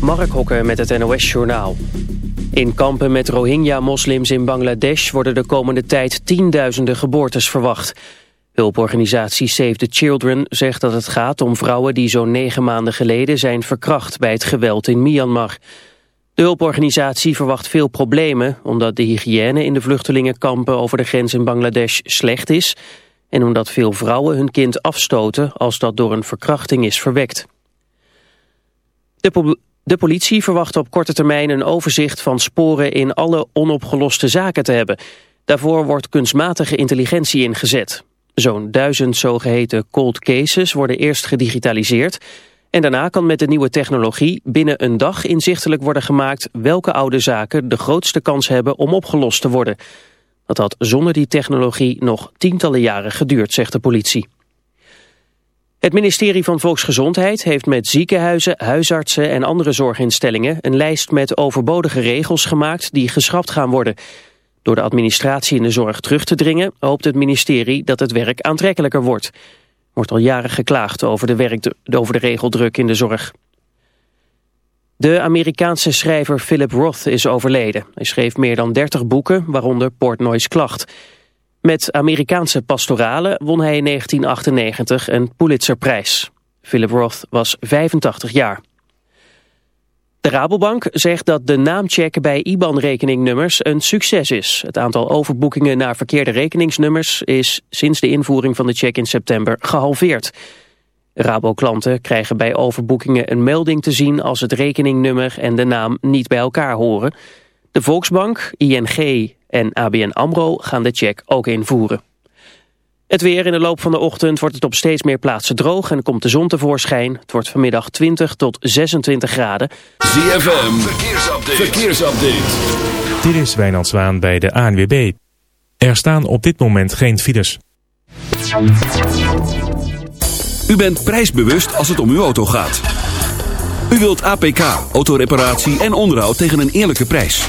Mark Hokker met het NOS-journaal. In kampen met Rohingya-moslims in Bangladesh worden de komende tijd tienduizenden geboortes verwacht. Hulporganisatie Save the Children zegt dat het gaat om vrouwen die zo'n negen maanden geleden zijn verkracht bij het geweld in Myanmar. De hulporganisatie verwacht veel problemen omdat de hygiëne in de vluchtelingenkampen over de grens in Bangladesh slecht is en omdat veel vrouwen hun kind afstoten als dat door een verkrachting is verwekt. De, de, politie verwacht op korte termijn een overzicht van sporen in alle onopgeloste zaken te hebben. Daarvoor wordt kunstmatige intelligentie ingezet. Zo'n duizend zogeheten cold cases worden eerst gedigitaliseerd... en daarna kan met de nieuwe technologie binnen een dag inzichtelijk worden gemaakt... welke oude zaken de grootste kans hebben om opgelost te worden. Dat had zonder die technologie nog tientallen jaren geduurd, zegt de politie. Het ministerie van Volksgezondheid heeft met ziekenhuizen, huisartsen en andere zorginstellingen een lijst met overbodige regels gemaakt die geschrapt gaan worden. Door de administratie in de zorg terug te dringen hoopt het ministerie dat het werk aantrekkelijker wordt. Wordt al jaren geklaagd over de, werk, over de regeldruk in de zorg. De Amerikaanse schrijver Philip Roth is overleden. Hij schreef meer dan 30 boeken, waaronder Portnoy's Klacht. Met Amerikaanse pastoralen won hij in 1998 een Pulitzerprijs. Philip Roth was 85 jaar. De Rabobank zegt dat de naamcheck bij IBAN-rekeningnummers een succes is. Het aantal overboekingen naar verkeerde rekeningsnummers is sinds de invoering van de check in september gehalveerd. Rabo-klanten krijgen bij overboekingen een melding te zien als het rekeningnummer en de naam niet bij elkaar horen. De Volksbank, ING en ABN AMRO gaan de check ook invoeren. Het weer in de loop van de ochtend wordt het op steeds meer plaatsen droog en komt de zon tevoorschijn. Het wordt vanmiddag 20 tot 26 graden. ZFM, verkeersupdate. verkeersupdate. Dit is Wijnand Zwaan bij de ANWB. Er staan op dit moment geen files. U bent prijsbewust als het om uw auto gaat. U wilt APK, autoreparatie en onderhoud tegen een eerlijke prijs.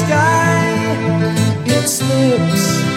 sky, it slips.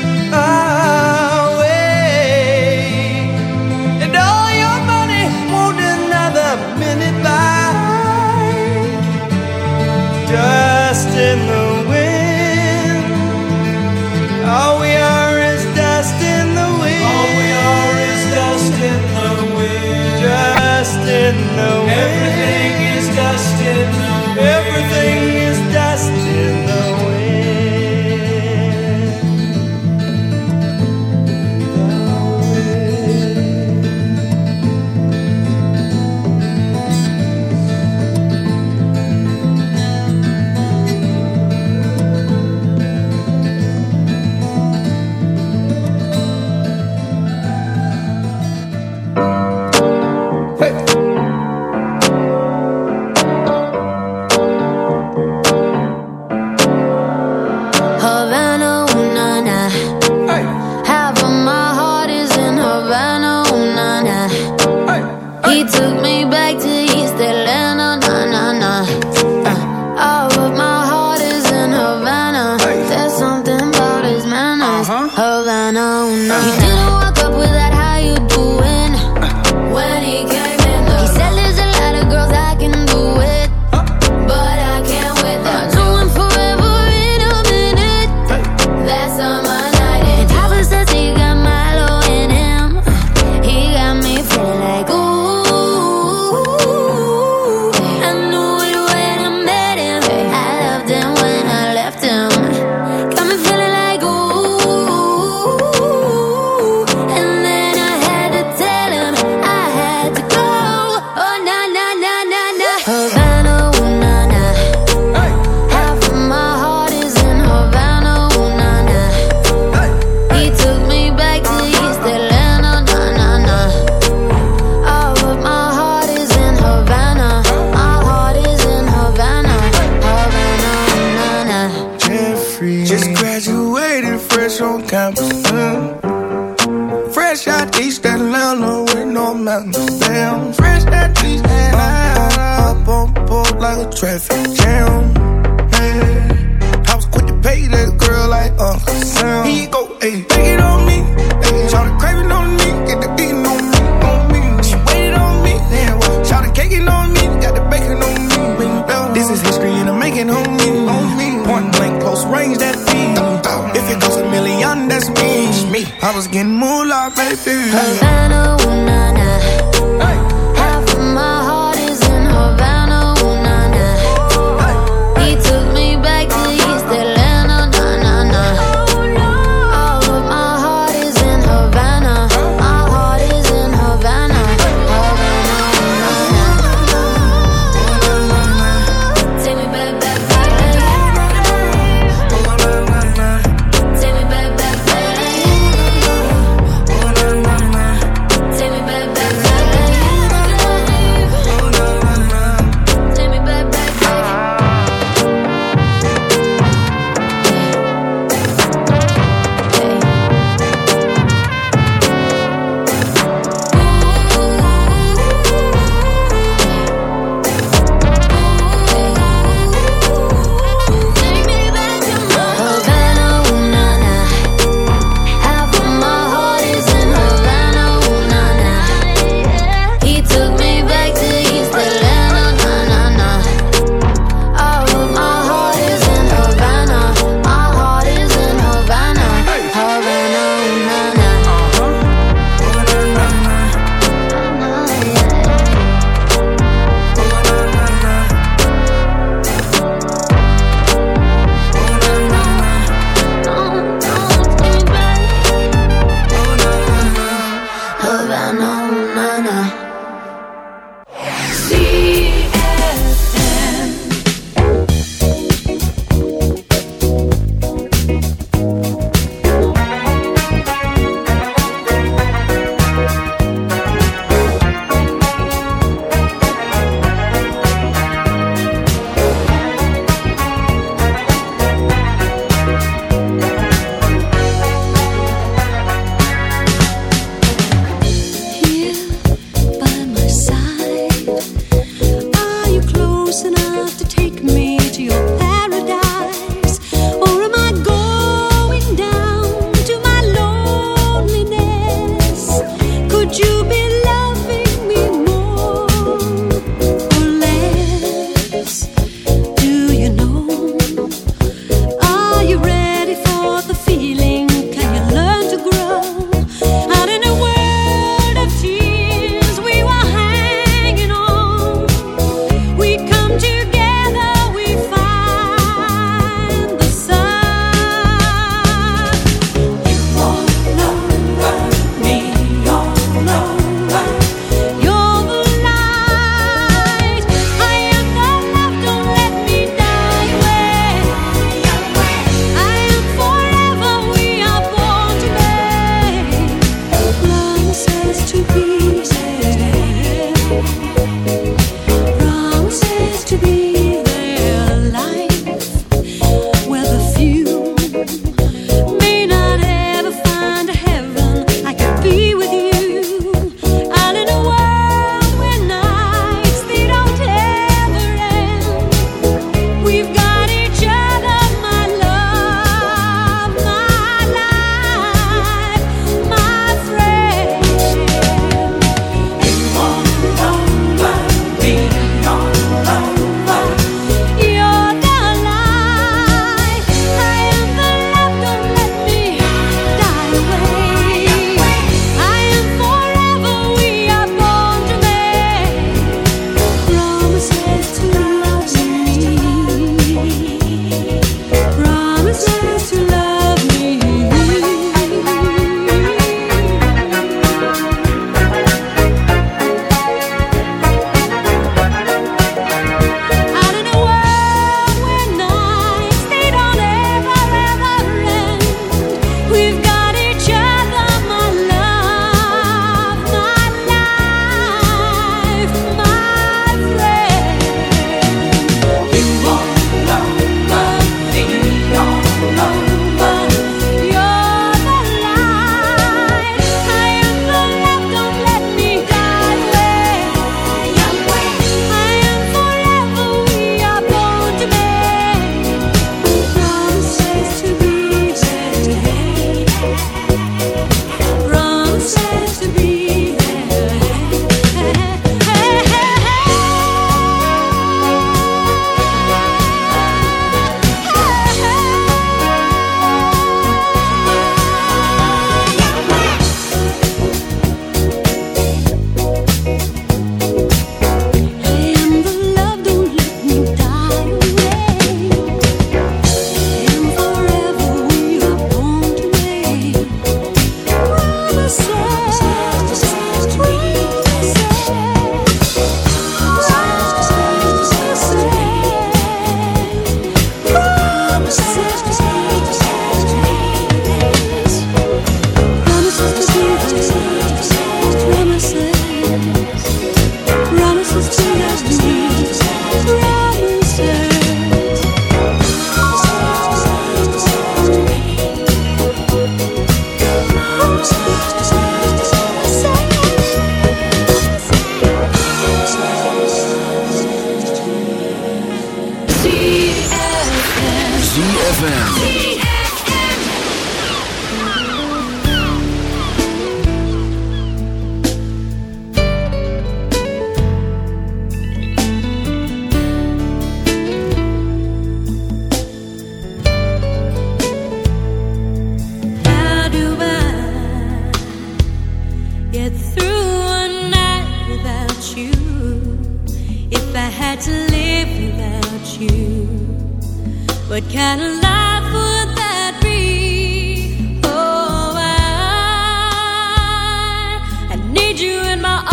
You in my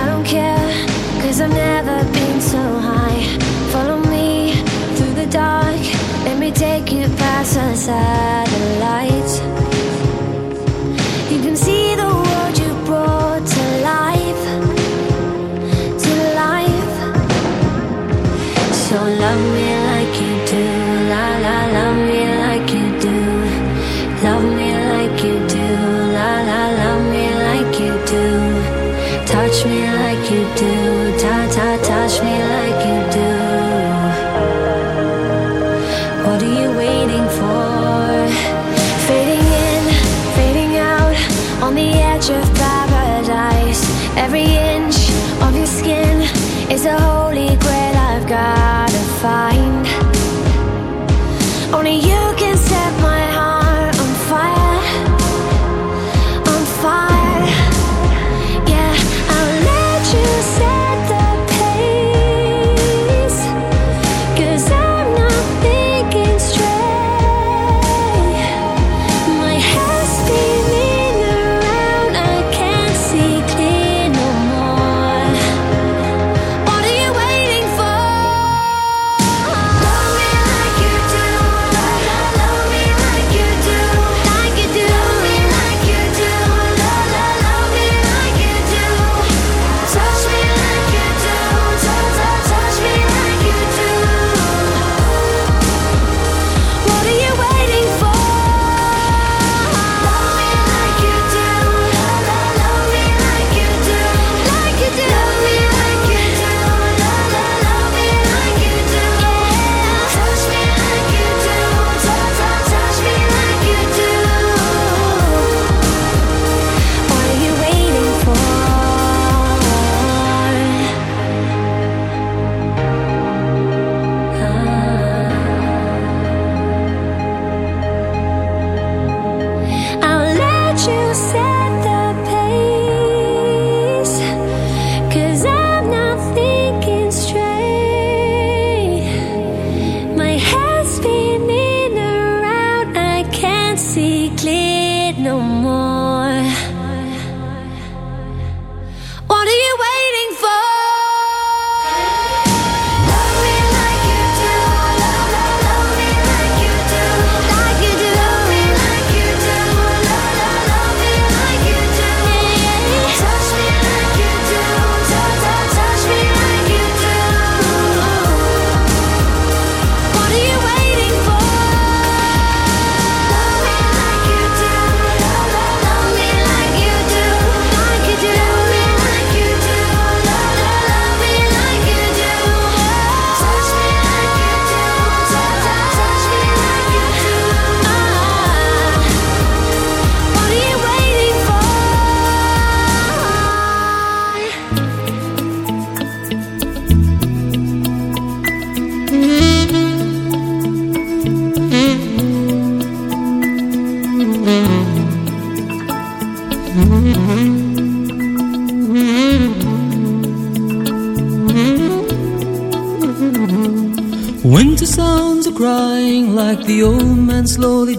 I don't care, cause I've never been so high. Follow me through the dark, let me take you past the satellites.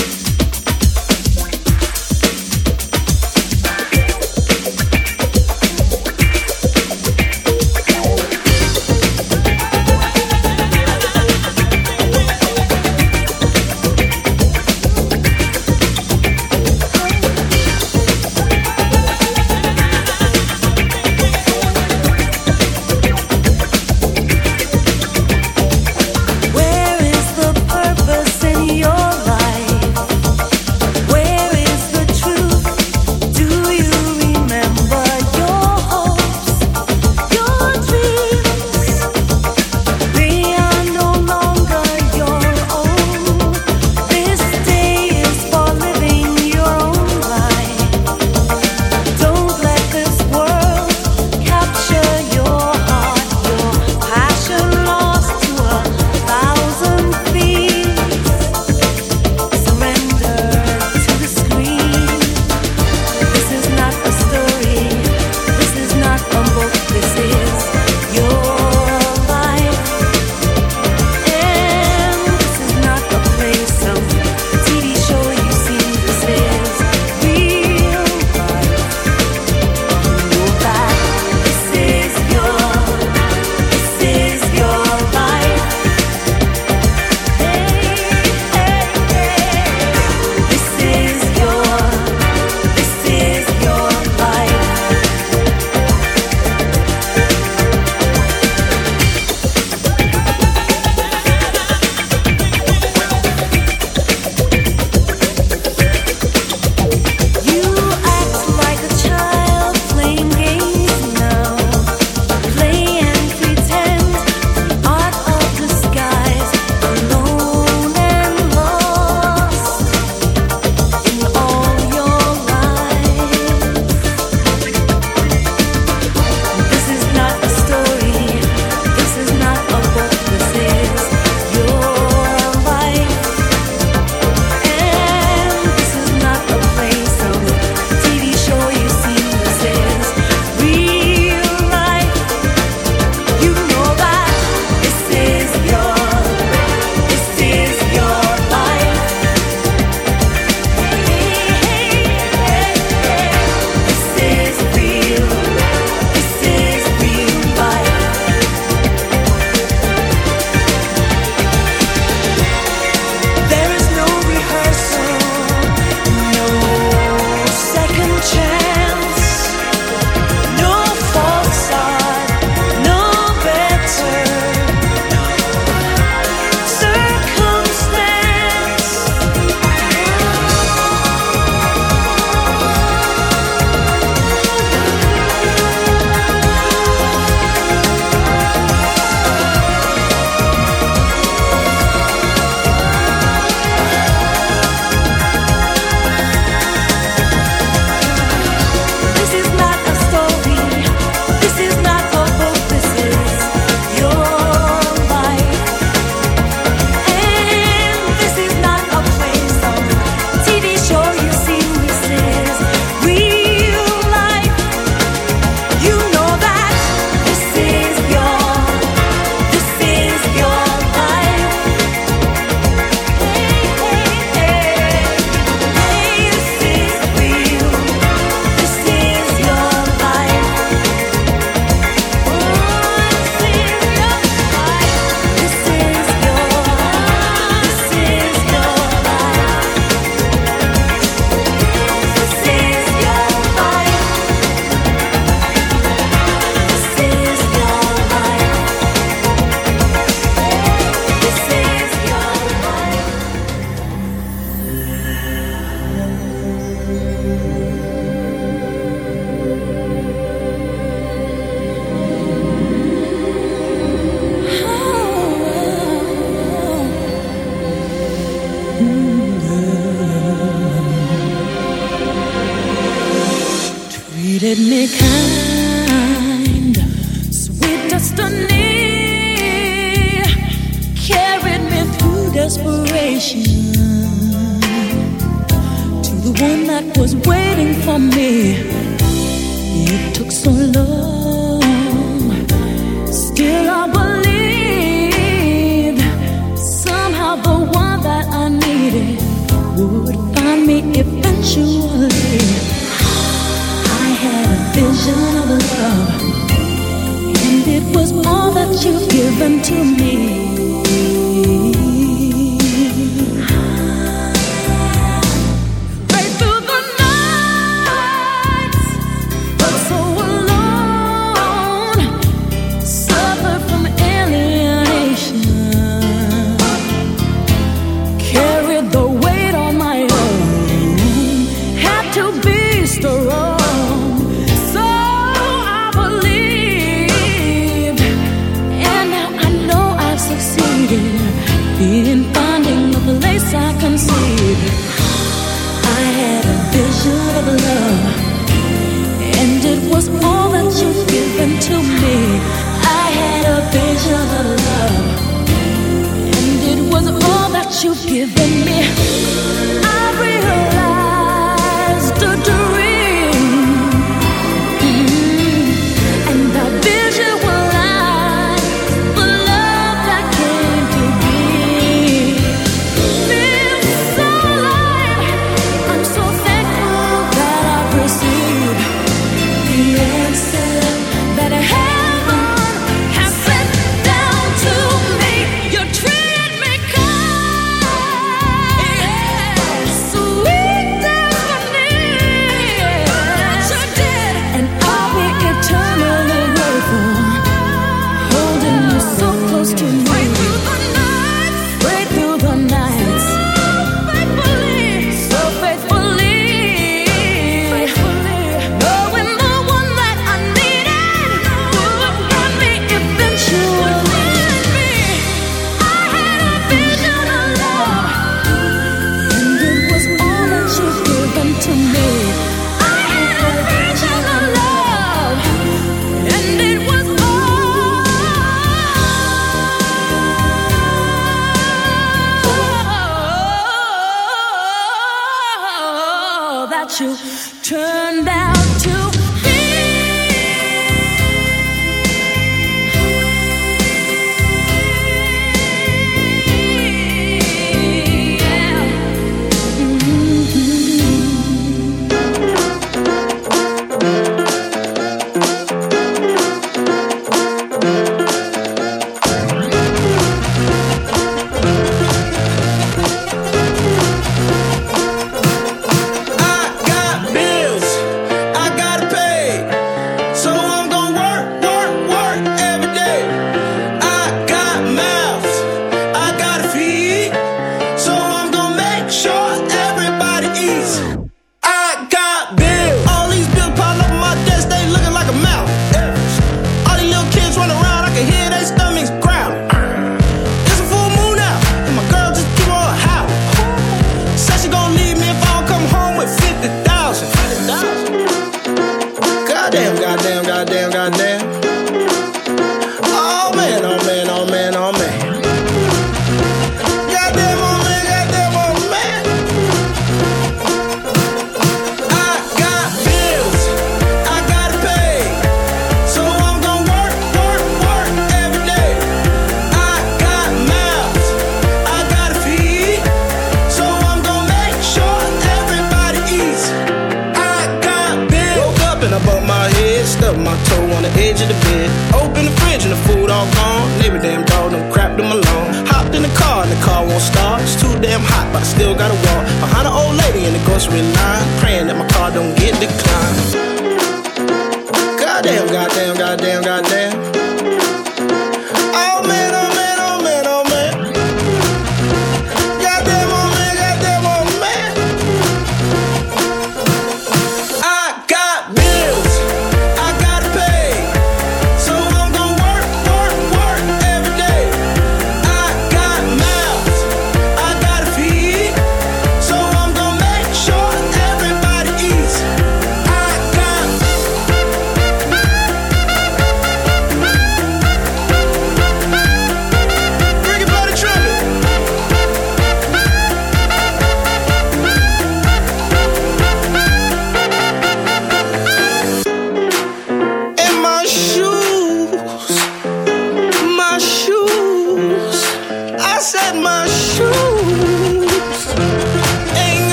my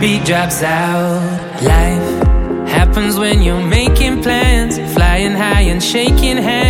heartbeat drops out. Life happens when you're making plans, flying high and shaking hands